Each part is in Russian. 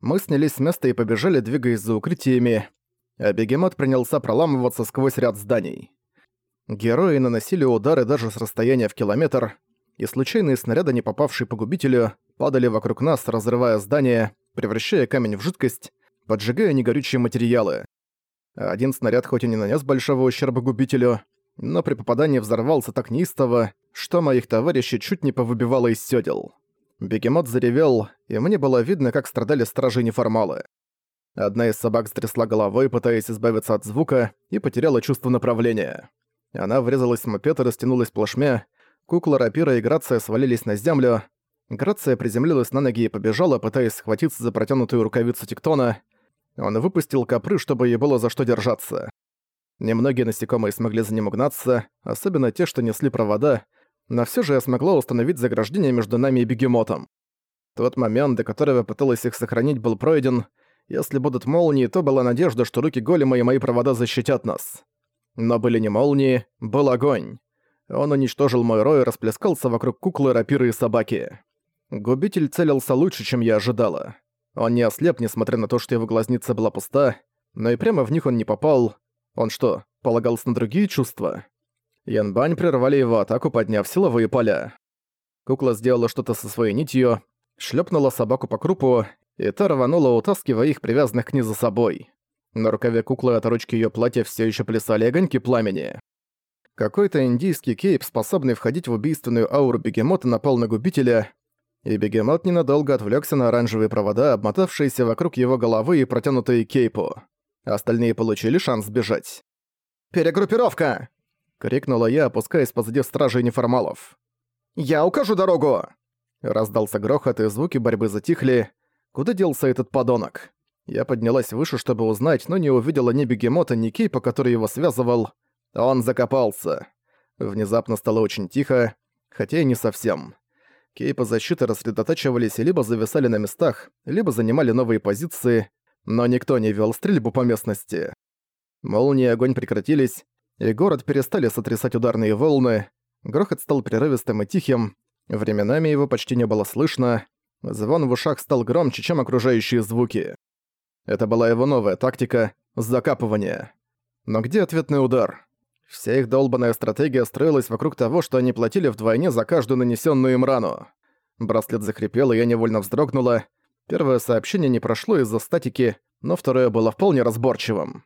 Мы снялись с места и побежали, двигаясь за укрытиями, а бегемот принялся проламываться сквозь ряд зданий. Герои наносили удары даже с расстояния в километр, и случайные снаряды, не попавшие по губителю, падали вокруг нас, разрывая здания, превращая камень в жидкость, поджигая негорючие материалы. Один снаряд хоть и не нанес большого ущерба губителю, но при попадании взорвался так неистово, что моих товарищей чуть не повыбивало из сёдел. Бегемот заревел, и мне было видно, как страдали стражи неформалы. Одна из собак стрясла головой, пытаясь избавиться от звука, и потеряла чувство направления. Она врезалась в мопед и растянулась плашмя, кукла, рапира и Грация свалились на землю, Грация приземлилась на ноги и побежала, пытаясь схватиться за протянутую рукавицу Тектона. Он выпустил копры, чтобы ей было за что держаться. Немногие насекомые смогли за ним угнаться, особенно те, что несли провода, но все же я смогла установить заграждение между нами и бегемотом. Тот момент, до которого пыталась их сохранить, был пройден. Если будут молнии, то была надежда, что руки голема и мои провода защитят нас. Но были не молнии, был огонь. Он уничтожил мой рой и расплескался вокруг куклы, рапиры и собаки. Губитель целился лучше, чем я ожидала. Он не ослеп, несмотря на то, что его глазница была пуста, но и прямо в них он не попал. Он что, полагался на другие чувства? Янбань прервали его атаку, подняв силовые поля. Кукла сделала что-то со своей нитью, шлепнула собаку по крупу, и та рванула, утаскивая их привязанных к ней за собой. На рукаве куклы от ручки ее платья все еще плясали огоньки пламени. Какой-то индийский кейп, способный входить в убийственную ауру бегемота, напал на губителя, и бегемот ненадолго отвлекся на оранжевые провода, обмотавшиеся вокруг его головы и протянутые кейпу. Остальные получили шанс сбежать. «Перегруппировка!» — крикнула я, опускаясь позади стражей неформалов. «Я укажу дорогу!» Раздался грохот, и звуки борьбы затихли. Куда делся этот подонок? Я поднялась выше, чтобы узнать, но не увидела ни бегемота, ни кейпа, который его связывал. Он закопался. Внезапно стало очень тихо, хотя и не совсем. Кейпы защиты рассредотачивались и либо зависали на местах, либо занимали новые позиции, но никто не вел стрельбу по местности. Молнии и огонь прекратились, и город перестали сотрясать ударные волны, грохот стал прерывистым и тихим, временами его почти не было слышно, звон в ушах стал громче, чем окружающие звуки. Это была его новая тактика — закапывание. Но где ответный удар? Вся их долбанная стратегия строилась вокруг того, что они платили вдвойне за каждую нанесенную им рану. Браслет захрипел, и я невольно вздрогнула. Первое сообщение не прошло из-за статики, но второе было вполне разборчивым.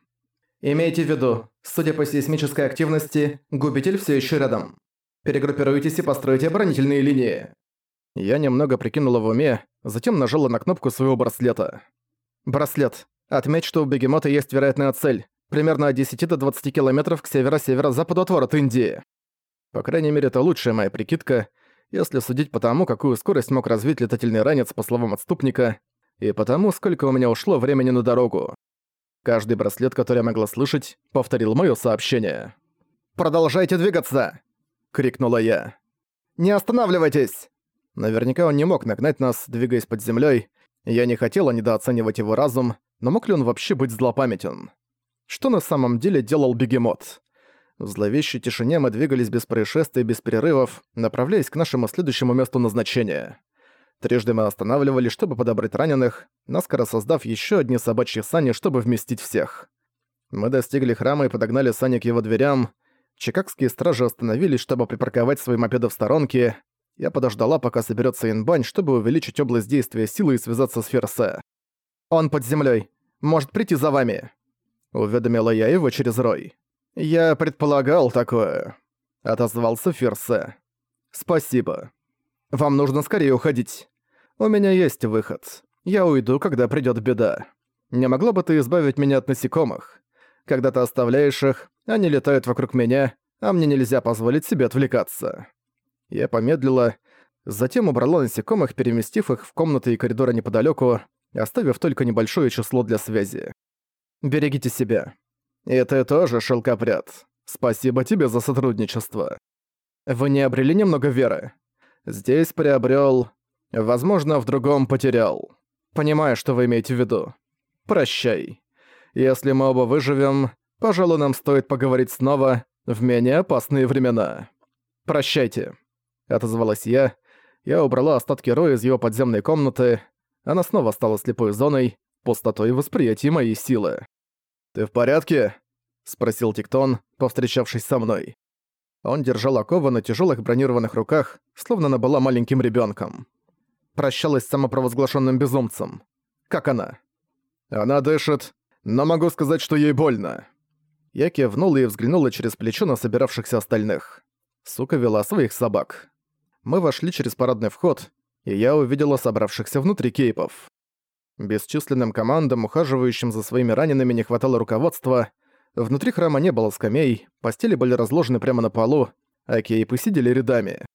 «Имейте в виду, судя по сейсмической активности, губитель все еще рядом. Перегруппируйтесь и постройте оборонительные линии». Я немного прикинула в уме, затем нажала на кнопку своего браслета. «Браслет. Отметь, что у бегемота есть вероятная цель примерно от 10 до 20 километров к северо-северо-западу от ворот Индии. По крайней мере, это лучшая моя прикидка, если судить по тому, какую скорость мог развить летательный ранец, по словам отступника, и потому, сколько у меня ушло времени на дорогу. Каждый браслет, который я могла слышать, повторил моё сообщение. «Продолжайте двигаться!» — крикнула я. «Не останавливайтесь!» Наверняка он не мог нагнать нас, двигаясь под землёй. Я не хотела недооценивать его разум, но мог ли он вообще быть злопамятен? Что на самом деле делал бегемот? В зловещей тишине мы двигались без происшествий и без перерывов, направляясь к нашему следующему месту назначения. Трижды мы останавливались, чтобы подобрать раненых, наскоро создав еще одни собачьи сани, чтобы вместить всех. Мы достигли храма и подогнали сани к его дверям. Чикагские стражи остановились, чтобы припарковать свои мопеды в сторонке. Я подождала, пока соберется инбань, чтобы увеличить область действия силы и связаться с Ферсе. «Он под землей. Может прийти за вами», Уведомила я его через Рой. «Я предполагал такое», — отозвался Ферсе. «Спасибо. Вам нужно скорее уходить. У меня есть выход. Я уйду, когда придёт беда. Не могла бы ты избавить меня от насекомых? Когда ты оставляешь их, они летают вокруг меня, а мне нельзя позволить себе отвлекаться». Я помедлила, затем убрала насекомых, переместив их в комнаты и коридоры неподалёку, оставив только небольшое число для связи. Берегите себя. И ты тоже, шелкопряд. Спасибо тебе за сотрудничество. Вы не обрели немного веры? Здесь приобрел, Возможно, в другом потерял. Понимаю, что вы имеете в виду. Прощай. Если мы оба выживем, пожалуй, нам стоит поговорить снова в менее опасные времена. Прощайте. Отозвалась я. Я убрала остатки Роя из его подземной комнаты. она снова стала слепой зоной, пустотой восприятия моей силы. «Ты в порядке?» — спросил Тиктон, повстречавшись со мной. Он держал оковы на тяжелых бронированных руках, словно она была маленьким ребенком. Прощалась с самопровозглашенным безумцем. Как она? Она дышит, но могу сказать, что ей больно. Я кивнула и взглянула через плечо на собиравшихся остальных. Сука вела своих собак. Мы вошли через парадный вход, и я увидела собравшихся внутри кейпов. Бесчисленным командам, ухаживающим за своими ранеными, не хватало руководства. Внутри храма не было скамей, постели были разложены прямо на полу, а кейпы сидели рядами.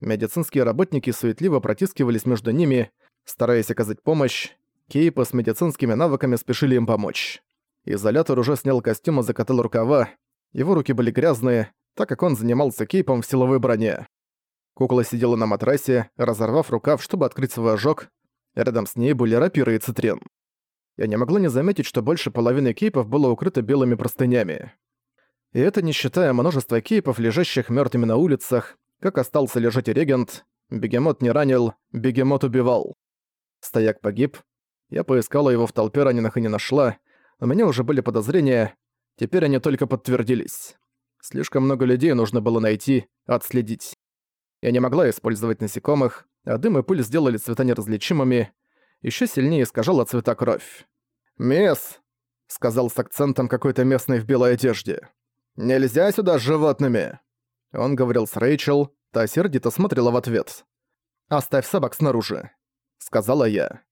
Медицинские работники суетливо протискивались между ними, стараясь оказать помощь. Кейпы с медицинскими навыками спешили им помочь. Изолятор уже снял костюм и закатал рукава. Его руки были грязные, так как он занимался кейпом в силовой броне. Кукла сидела на матрасе, разорвав рукав, чтобы открыть свой ожог. Рядом с ней были рапиры и цитрин. Я не могла не заметить, что больше половины кейпов было укрыто белыми простынями. И это не считая множества кейпов, лежащих мертвыми на улицах, как остался лежать и регент, бегемот не ранил, бегемот убивал. Стояк погиб. Я поискала его в толпе раненых и не нашла, у меня уже были подозрения, теперь они только подтвердились. Слишком много людей нужно было найти, отследить. Я не могла использовать насекомых, а дым и пыль сделали цвета неразличимыми, еще сильнее искажала цвета кровь. «Мисс!» — сказал с акцентом какой-то местный в белой одежде. «Нельзя сюда с животными!» Он говорил с Рэйчел, та сердито смотрела в ответ. «Оставь собак снаружи», — сказала я.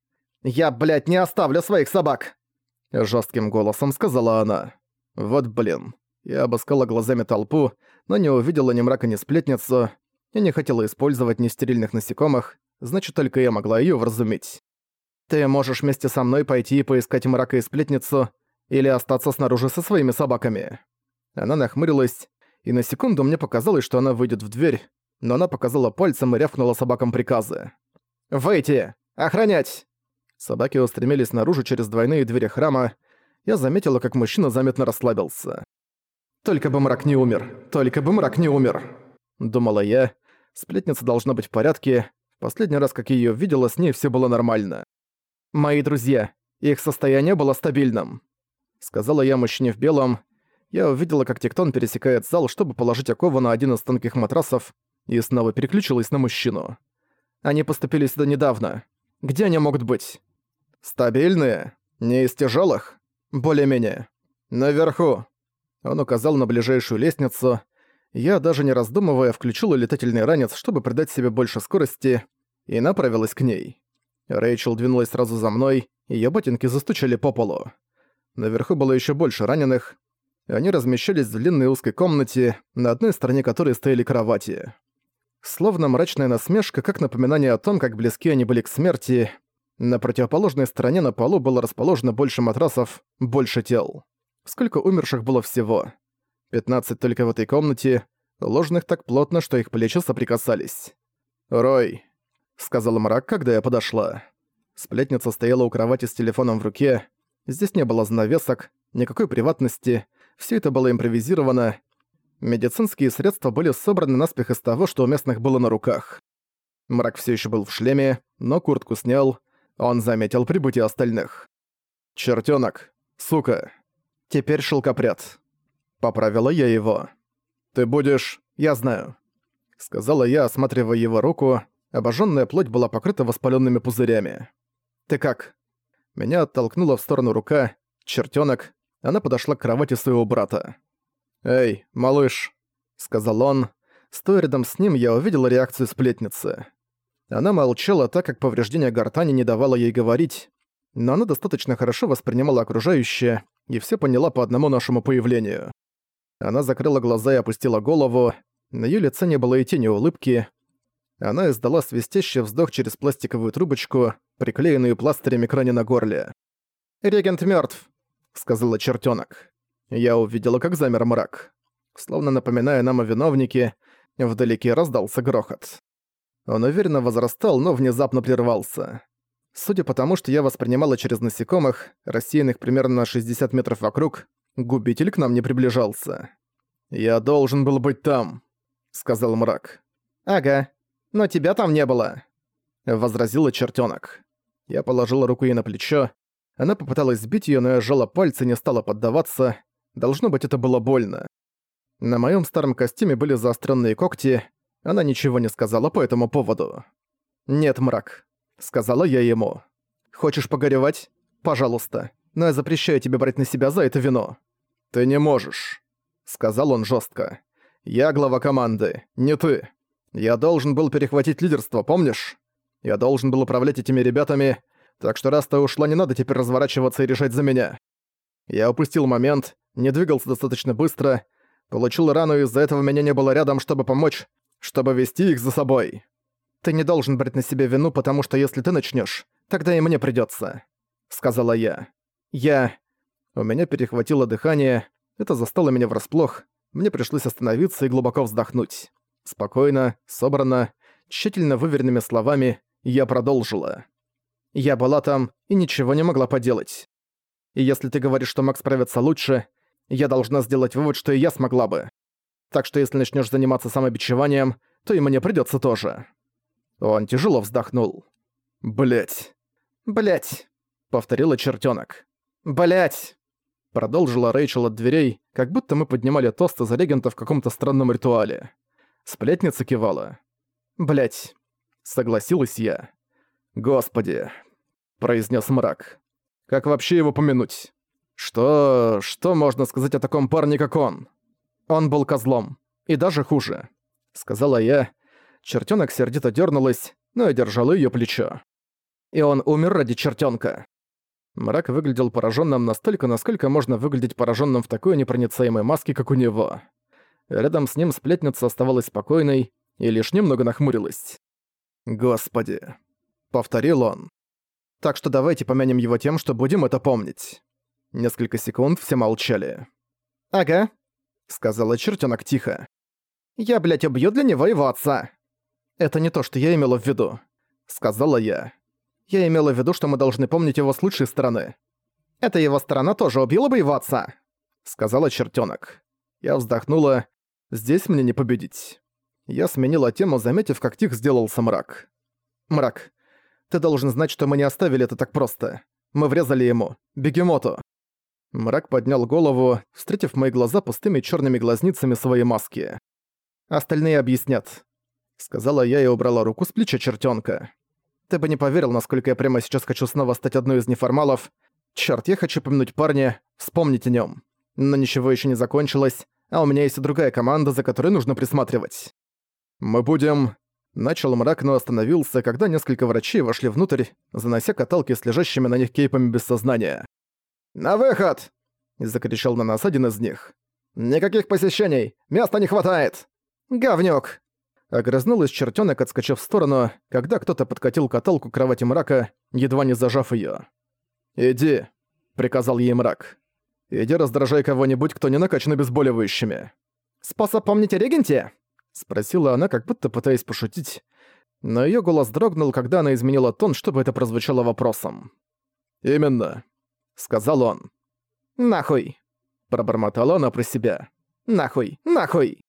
«Я, блядь, не оставлю своих собак!» Жестким голосом сказала она. Вот блин. Я обыскала глазами толпу, но не увидела ни мрака, ни сплетницу. Я не хотела использовать нестерильных насекомых, значит, только я могла её вразумить. Ты можешь вместе со мной пойти и поискать мрака и сплетницу, или остаться снаружи со своими собаками. Она нахмурилась, и на секунду мне показалось, что она выйдет в дверь, но она показала пальцем и рявкнула собакам приказы. «Выйти! Охранять!» Собаки устремились наружу через двойные двери храма. Я заметила, как мужчина заметно расслабился. «Только бы мрак не умер! Только бы мрак не умер!» Думала я. Сплетница должна быть в порядке. Последний раз, как я её видела, с ней всё было нормально. «Мои друзья. Их состояние было стабильным», — сказала я мужчине в белом. Я увидела, как Тектон пересекает зал, чтобы положить окову на один из тонких матрасов, и снова переключилась на мужчину. Они поступили сюда недавно. Где они могут быть? «Стабильные? Не из тяжелых? Более-менее. Наверху». Он указал на ближайшую лестницу. Я, даже не раздумывая, включила летательный ранец, чтобы придать себе больше скорости, и направилась к ней. Рэйчел двинулась сразу за мной, её ботинки застучали по полу. Наверху было ещё больше раненых. Они размещались в длинной узкой комнате, на одной стороне которой стояли кровати. Словно мрачная насмешка, как напоминание о том, как близки они были к смерти, на противоположной стороне на полу было расположено больше матрасов, больше тел. Сколько умерших было всего? 15 только в этой комнате, ложных так плотно, что их плечи соприкасались. «Рой», — сказал мрак, когда я подошла. Сплетница стояла у кровати с телефоном в руке. Здесь не было занавесок, никакой приватности, все это было импровизировано. Медицинские средства были собраны наспех из того, что у местных было на руках. Мрак все еще был в шлеме, но куртку снял, он заметил прибытие остальных. «Чертёнок! Сука! Теперь шелкопряд!» Поправила я его. «Ты будешь... Я знаю», — сказала я, осматривая его руку. Обожжённая плоть была покрыта воспалёнными пузырями. «Ты как?» Меня оттолкнула в сторону рука. Чертёнок. Она подошла к кровати своего брата. «Эй, малыш», — сказал он. Стоя рядом с ним, я увидела реакцию сплетницы. Она молчала так, как повреждение гортани не давало ей говорить, но она достаточно хорошо воспринимала окружающее и все поняла по одному нашему появлению. Она закрыла глаза и опустила голову, на её лице не было и тени улыбки. Она издала свистящий вздох через пластиковую трубочку, приклеенную пластырями к ране на горле. «Регент мёртв», — сказала чертёнок. Я увидела, как замер мрак. Словно напоминая нам о виновнике, вдалеке раздался грохот. Он уверенно возрастал, но внезапно прервался. Судя по тому, что я воспринимала через насекомых, рассеянных примерно на 60 метров вокруг, губитель к нам не приближался. «Я должен был быть там», — сказал мрак. «Ага, но тебя там не было», — возразила чертёнок. Я положила руку ей на плечо. Она попыталась сбить её, но я сжала пальцы и не стала поддаваться. Должно быть, это было больно. На моём старом костюме были заострённые когти. Она ничего не сказала по этому поводу. «Нет, мрак», — сказала я ему. «Хочешь погоревать? Пожалуйста. Но я запрещаю тебе брать на себя за это вино». «Ты не можешь», — сказал он жёстко. «Я глава команды, не ты. Я должен был перехватить лидерство, помнишь? Я должен был управлять этими ребятами, так что раз ты ушла, не надо теперь разворачиваться и решать за меня. Я упустил момент, не двигался достаточно быстро, получил рану, и из-за этого меня не было рядом, чтобы помочь, чтобы вести их за собой. Ты не должен брать на себя вину, потому что если ты начнешь, тогда и мне придется, сказала я. Я... У меня перехватило дыхание, это застало меня врасплох, мне пришлось остановиться и глубоко вздохнуть. Спокойно, собрано, тщательно выверенными словами я продолжила. Я была там и ничего не могла поделать. И если ты говоришь, что Макс справится лучше, я должна сделать вывод, что и я смогла бы. Так что если начнешь заниматься самобичеванием, то и мне придется тоже. Он тяжело вздохнул. Блять. Блять, повторила чертенок. Блять. Продолжила Рэйчел от дверей, как будто мы поднимали тосты за регента в каком-то странном ритуале. Сплетница кивала. Блять. Согласилась я. «Господи», — произнес мрак. «Как вообще его помянуть? Что... что можно сказать о таком парне, как он? Он был козлом. И даже хуже», — сказала я. Чертёнок сердито дернулась, но я держала её плечо. И он умер ради чертёнка. Мрак выглядел пораженным настолько, насколько можно выглядеть пораженным в такой непроницаемой маске, как у него. Рядом с ним сплетница оставалась спокойной и лишь немного нахмурилась. «Господи», — повторил он. «Так что давайте помянем его тем, что будем это помнить». Несколько секунд все молчали. «Ага», — сказала чертенок тихо. «Я, блядь, убью для него его отца». «Это не то, что я имела в виду», — сказала я. «Я имела в виду, что мы должны помнить его с лучшей стороны». «Это его сторона тоже убила бы его отца», — сказала чертенок. Я вздохнула. «Здесь мне не победить». Я сменила тему, заметив, как тих сделался мрак. «Мрак, ты должен знать, что мы не оставили это так просто. Мы врезали ему. Бегемоту». Мрак поднял голову, встретив мои глаза пустыми черными глазницами своей маски. «Остальные объяснят», — сказала я и убрала руку с плеча чертенка. «Ты бы не поверил, насколько я прямо сейчас хочу снова стать одной из неформалов. Черт, я хочу помянуть парня, вспомнить о нем. Но ничего еще не закончилось, а у меня есть и другая команда, за которой нужно присматривать. Мы будем...» Начал мрак, но остановился, когда несколько врачей вошли внутрь, занося каталки с лежащими на них кейпами без сознания. «На выход!» — закричал на нас один из них. «Никаких посещений! Места не хватает!» «Говнюк!» Огрызнулась чертёнок, отскочив в сторону, когда кто-то подкатил каталку к кровати мрака, едва не зажав её. «Иди», — приказал ей мрак. «Иди раздражай кого-нибудь, кто не накачан обезболивающими». «Способ помнить о регенте?» Спросила она, как будто пытаясь пошутить, но её голос дрогнул, когда она изменила тон, чтобы это прозвучало вопросом. «Именно», — сказал он. «Нахуй!» — пробормотала она про себя. «Нахуй! Нахуй!»